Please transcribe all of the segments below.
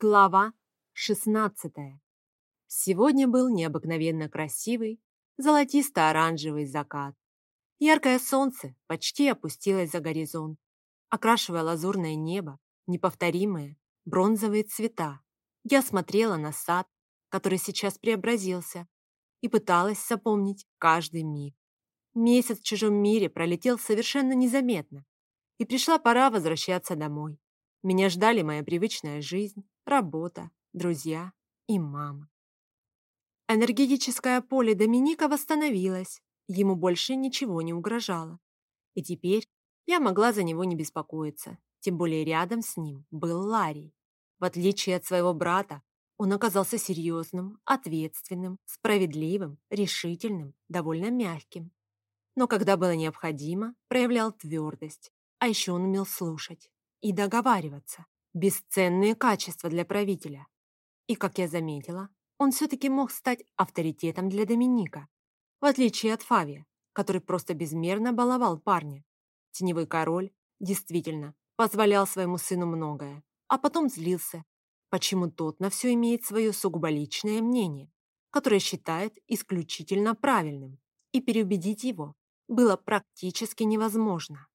Глава 16. Сегодня был необыкновенно красивый, золотисто-оранжевый закат. Яркое солнце почти опустилось за горизонт, окрашивая лазурное небо, неповторимые бронзовые цвета. Я смотрела на сад, который сейчас преобразился, и пыталась запомнить каждый миг. Месяц в чужом мире пролетел совершенно незаметно, и пришла пора возвращаться домой. Меня ждали моя привычная жизнь, работа, друзья и мама. Энергетическое поле Доминика восстановилось, ему больше ничего не угрожало. И теперь я могла за него не беспокоиться, тем более рядом с ним был Ларри. В отличие от своего брата, он оказался серьезным, ответственным, справедливым, решительным, довольно мягким. Но когда было необходимо, проявлял твердость, а еще он умел слушать и договариваться. Бесценные качества для правителя. И, как я заметила, он все-таки мог стать авторитетом для Доминика, в отличие от Фавия, который просто безмерно баловал парня. Теневой король действительно позволял своему сыну многое, а потом злился, почему тот на все имеет свое сугубо личное мнение, которое считает исключительно правильным, и переубедить его было практически невозможно.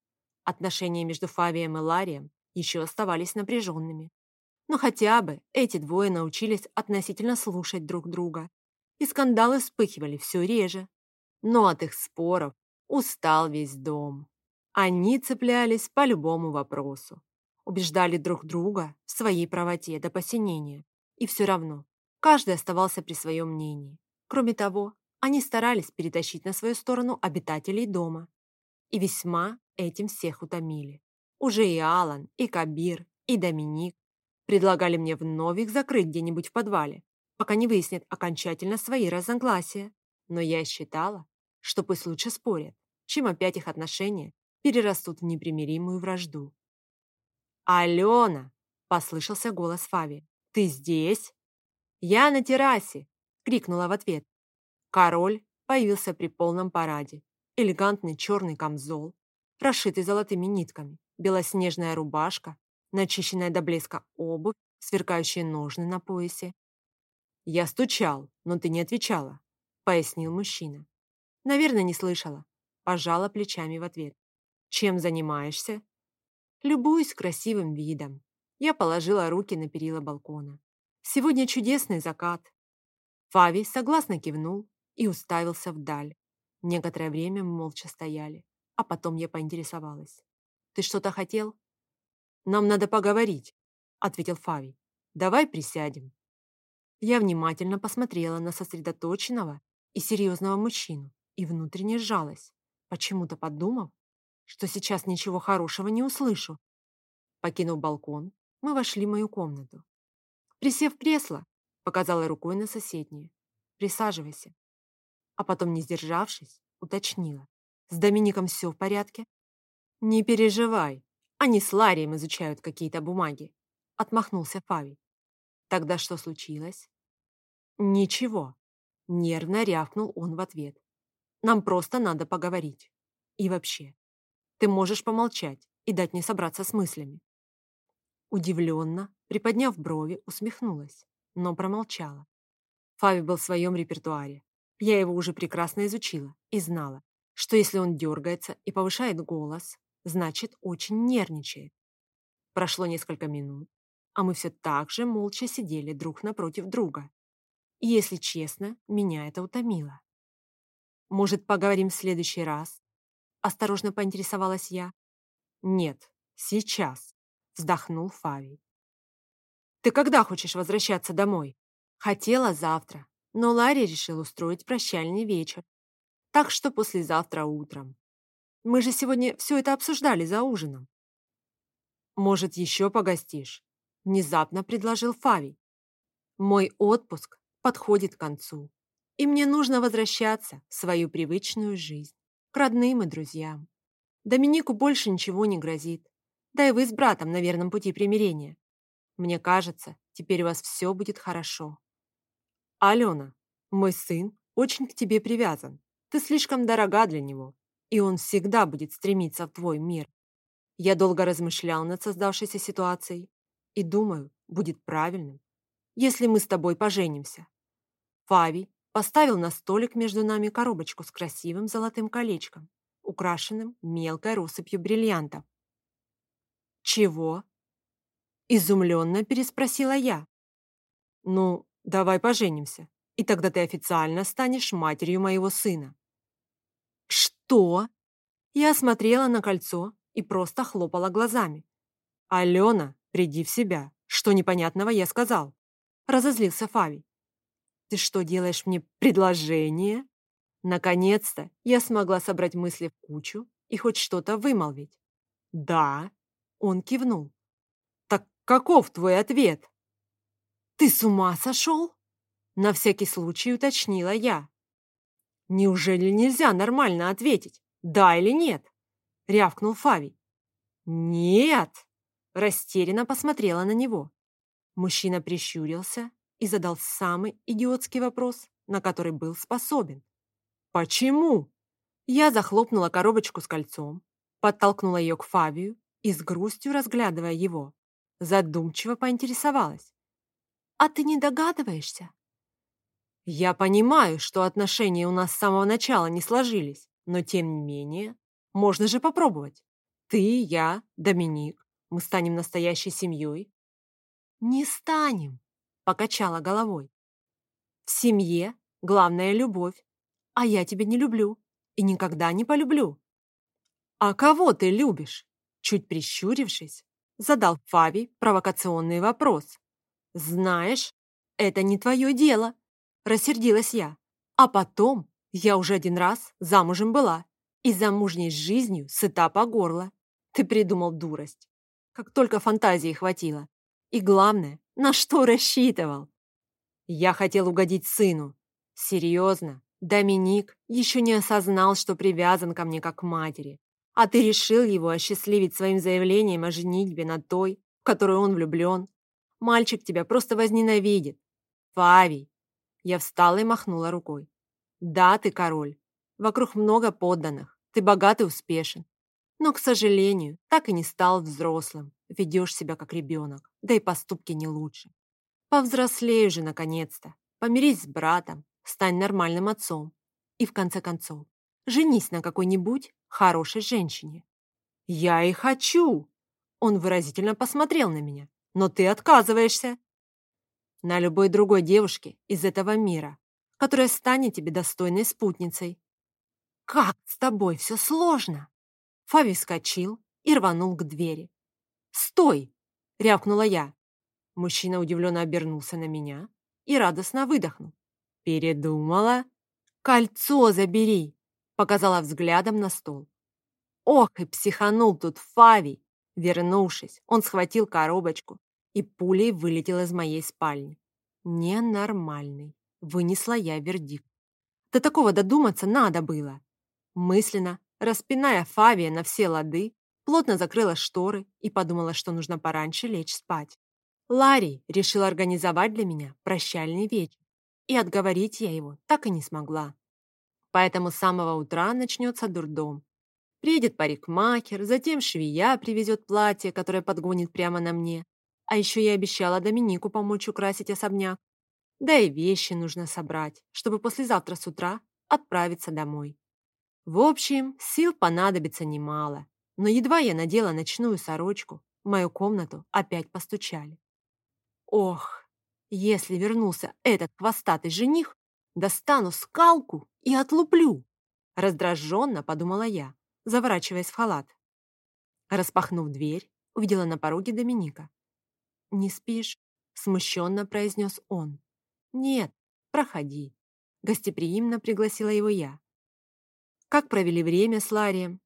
Отношения между Фавием и Ларием еще оставались напряженными. Но хотя бы эти двое научились относительно слушать друг друга, и скандалы вспыхивали все реже. Но от их споров устал весь дом. Они цеплялись по любому вопросу, убеждали друг друга в своей правоте до посинения, и все равно каждый оставался при своем мнении. Кроме того, они старались перетащить на свою сторону обитателей дома и весьма этим всех утомили. Уже и Алан, и Кабир, и Доминик предлагали мне вновь их закрыть где-нибудь в подвале, пока не выяснят окончательно свои разногласия. Но я считала, что пусть лучше спорят, чем опять их отношения перерастут в непримиримую вражду. «Алена!» – послышался голос Фави. «Ты здесь?» «Я на террасе!» – крикнула в ответ. Король появился при полном параде. Элегантный черный камзол, расшитый золотыми нитками, белоснежная рубашка, начищенная до блеска обувь, сверкающие ножны на поясе. «Я стучал, но ты не отвечала», — пояснил мужчина. «Наверное, не слышала». Пожала плечами в ответ. «Чем занимаешься?» «Любуюсь красивым видом». Я положила руки на перила балкона. «Сегодня чудесный закат». Фави согласно кивнул и уставился вдаль. Некоторое время мы молча стояли, а потом я поинтересовалась. Ты что-то хотел?» «Нам надо поговорить», — ответил Фави. «Давай присядем». Я внимательно посмотрела на сосредоточенного и серьезного мужчину и внутренне сжалась, почему-то подумав, что сейчас ничего хорошего не услышу. Покинув балкон, мы вошли в мою комнату. Присев в кресло, показала рукой на соседнее. «Присаживайся». А потом, не сдержавшись, уточнила. «С Домиником все в порядке?» «Не переживай, они с Ларием изучают какие-то бумаги», — отмахнулся Фави. «Тогда что случилось?» «Ничего», — нервно рявкнул он в ответ. «Нам просто надо поговорить. И вообще, ты можешь помолчать и дать мне собраться с мыслями». Удивленно, приподняв брови, усмехнулась, но промолчала. Фави был в своем репертуаре. Я его уже прекрасно изучила и знала, что если он дергается и повышает голос, значит, очень нервничает. Прошло несколько минут, а мы все так же молча сидели друг напротив друга. И, если честно, меня это утомило. «Может, поговорим в следующий раз?» Осторожно поинтересовалась я. «Нет, сейчас», — вздохнул Фавий. «Ты когда хочешь возвращаться домой?» «Хотела завтра, но Ларри решил устроить прощальный вечер. Так что послезавтра утром. Мы же сегодня все это обсуждали за ужином. Может, еще погостишь? Внезапно предложил Фавий. Мой отпуск подходит к концу, и мне нужно возвращаться в свою привычную жизнь, к родным и друзьям. Доминику больше ничего не грозит. Да и вы с братом на верном пути примирения. Мне кажется, теперь у вас все будет хорошо. Алена, мой сын очень к тебе привязан. Ты слишком дорога для него и он всегда будет стремиться в твой мир. Я долго размышлял над создавшейся ситуацией и думаю, будет правильным, если мы с тобой поженимся. Фавий поставил на столик между нами коробочку с красивым золотым колечком, украшенным мелкой россыпью бриллиантов. «Чего?» – изумленно переспросила я. «Ну, давай поженимся, и тогда ты официально станешь матерью моего сына». «Что?» Я смотрела на кольцо и просто хлопала глазами. «Алена, приди в себя. Что непонятного я сказал?» Разозлился Фави. «Ты что, делаешь мне предложение?» Наконец-то я смогла собрать мысли в кучу и хоть что-то вымолвить. «Да», — он кивнул. «Так каков твой ответ?» «Ты с ума сошел?» На всякий случай уточнила я. «Неужели нельзя нормально ответить, да или нет?» Рявкнул Фавий. «Нет!» Растерянно посмотрела на него. Мужчина прищурился и задал самый идиотский вопрос, на который был способен. «Почему?» Я захлопнула коробочку с кольцом, подтолкнула ее к Фавию и с грустью, разглядывая его, задумчиво поинтересовалась. «А ты не догадываешься?» «Я понимаю, что отношения у нас с самого начала не сложились, но тем не менее, можно же попробовать. Ты, я, Доминик, мы станем настоящей семьей, «Не станем», — покачала головой. «В семье главная любовь, а я тебя не люблю и никогда не полюблю». «А кого ты любишь?» Чуть прищурившись, задал Фави провокационный вопрос. «Знаешь, это не твое дело», — рассердилась я. «А потом я уже один раз замужем была и замужней жизнью сыта по горло. Ты придумал дурость. Как только фантазии хватило. И главное, на что рассчитывал? Я хотел угодить сыну. Серьезно, Доминик еще не осознал, что привязан ко мне как к матери. А ты решил его осчастливить своим заявлением о женитьбе на той, в которую он влюблен. Мальчик тебя просто возненавидит. Фавий. Я встала и махнула рукой. Да, ты король. Вокруг много подданных. Ты богат и успешен. Но, к сожалению, так и не стал взрослым. Ведешь себя как ребенок, да и поступки не лучше. Повзрослей уже наконец-то. Помирись с братом, стань нормальным отцом. И в конце концов, женись на какой-нибудь хорошей женщине. Я и хочу. Он выразительно посмотрел на меня. Но ты отказываешься. На любой другой девушке из этого мира, которая станет тебе достойной спутницей. Как с тобой все сложно. Фави вскочил и рванул к двери. «Стой!» — рявкнула я. Мужчина удивленно обернулся на меня и радостно выдохнул. «Передумала?» «Кольцо забери!» — показала взглядом на стол. Ох, и психанул тут Фави. Вернувшись, он схватил коробочку и пулей вылетел из моей спальни. Ненормальный. Вынесла я вердикт. До такого додуматься надо было. Мысленно Распиная Фавия на все лады, плотно закрыла шторы и подумала, что нужно пораньше лечь спать. Ларри решил организовать для меня прощальный вечер, и отговорить я его так и не смогла. Поэтому с самого утра начнется дурдом. Приедет парикмахер, затем швея привезет платье, которое подгонит прямо на мне. А еще я обещала Доминику помочь украсить особняк. Да и вещи нужно собрать, чтобы послезавтра с утра отправиться домой. В общем, сил понадобится немало, но едва я надела ночную сорочку, в мою комнату опять постучали. Ох, если вернулся этот хвостатый жених, достану скалку и отлуплю, раздраженно подумала я, заворачиваясь в халат. Распахнув дверь, увидела на пороге Доминика. «Не спишь?» — смущенно произнес он. «Нет, проходи», — гостеприимно пригласила его я. Как провели время с Ларием?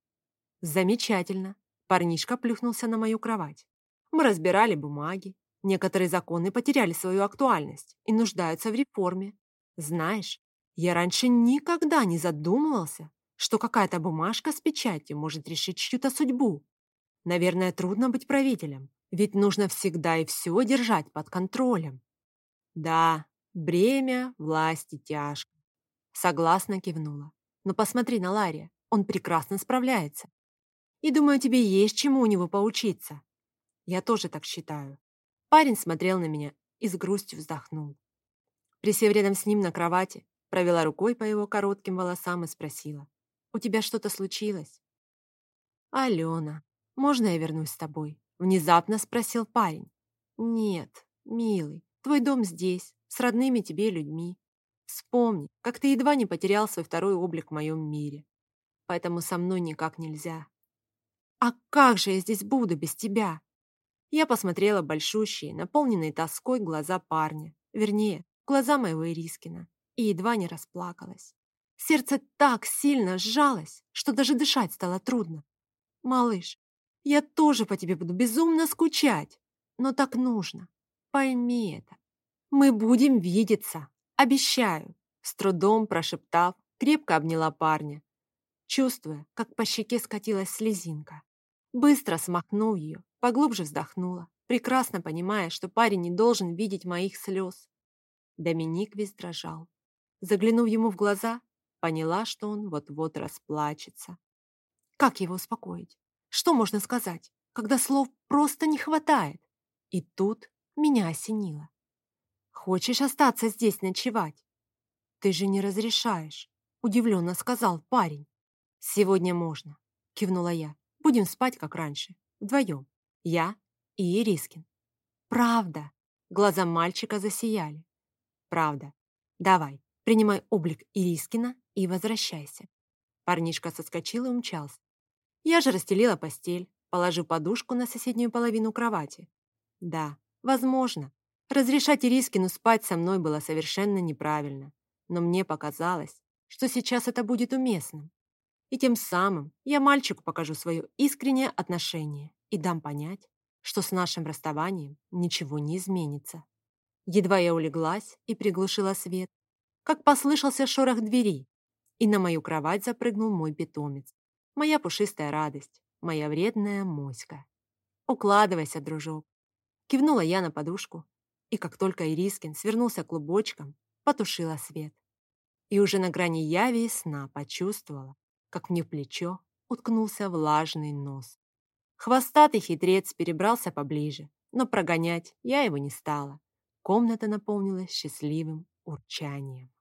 Замечательно. Парнишка плюхнулся на мою кровать. Мы разбирали бумаги. Некоторые законы потеряли свою актуальность и нуждаются в реформе. Знаешь, я раньше никогда не задумывался, что какая-то бумажка с печатью может решить чью-то судьбу. Наверное, трудно быть правителем, ведь нужно всегда и все держать под контролем. Да, бремя власти тяжко. Согласно кивнула. Но посмотри на Ларри, он прекрасно справляется. И думаю, тебе есть чему у него поучиться. Я тоже так считаю. Парень смотрел на меня и с грустью вздохнул. Присев рядом с ним на кровати, провела рукой по его коротким волосам и спросила. «У тебя что-то случилось?» «Алена, можно я вернусь с тобой?» Внезапно спросил парень. «Нет, милый, твой дом здесь, с родными тебе людьми. Вспомни, как ты едва не потерял свой второй облик в моем мире. Поэтому со мной никак нельзя. А как же я здесь буду без тебя? Я посмотрела большущие, наполненные тоской глаза парня, вернее, глаза моего Ирискина, и едва не расплакалась. Сердце так сильно сжалось, что даже дышать стало трудно. «Малыш, я тоже по тебе буду безумно скучать, но так нужно. Пойми это. Мы будем видеться, обещаю», с трудом прошептав, крепко обняла парня, чувствуя, как по щеке скатилась слезинка. Быстро смахнув ее, поглубже вздохнула, прекрасно понимая, что парень не должен видеть моих слез. Доминик весь дрожал. Заглянув ему в глаза, поняла, что он вот-вот расплачется. Как его успокоить? Что можно сказать, когда слов просто не хватает? И тут меня осенило. «Хочешь остаться здесь ночевать?» «Ты же не разрешаешь», — удивленно сказал парень. «Сегодня можно», — кивнула я. «Будем спать, как раньше, вдвоем. Я и Ирискин». «Правда?» Глаза мальчика засияли. «Правда. Давай, принимай облик Ирискина и возвращайся». Парнишка соскочил и умчался. Я же расстелила постель, положив подушку на соседнюю половину кровати. Да, возможно, разрешать Ирискину спать со мной было совершенно неправильно, но мне показалось, что сейчас это будет уместным. И тем самым я мальчику покажу свое искреннее отношение и дам понять, что с нашим расставанием ничего не изменится. Едва я улеглась и приглушила свет, как послышался шорох двери, и на мою кровать запрыгнул мой питомец. Моя пушистая радость, моя вредная моська. «Укладывайся, дружок!» Кивнула я на подушку, и как только Ирискин свернулся клубочком, потушила свет. И уже на грани яви и сна почувствовала, как мне в плечо уткнулся влажный нос. Хвостатый хитрец перебрался поближе, но прогонять я его не стала. Комната наполнилась счастливым урчанием.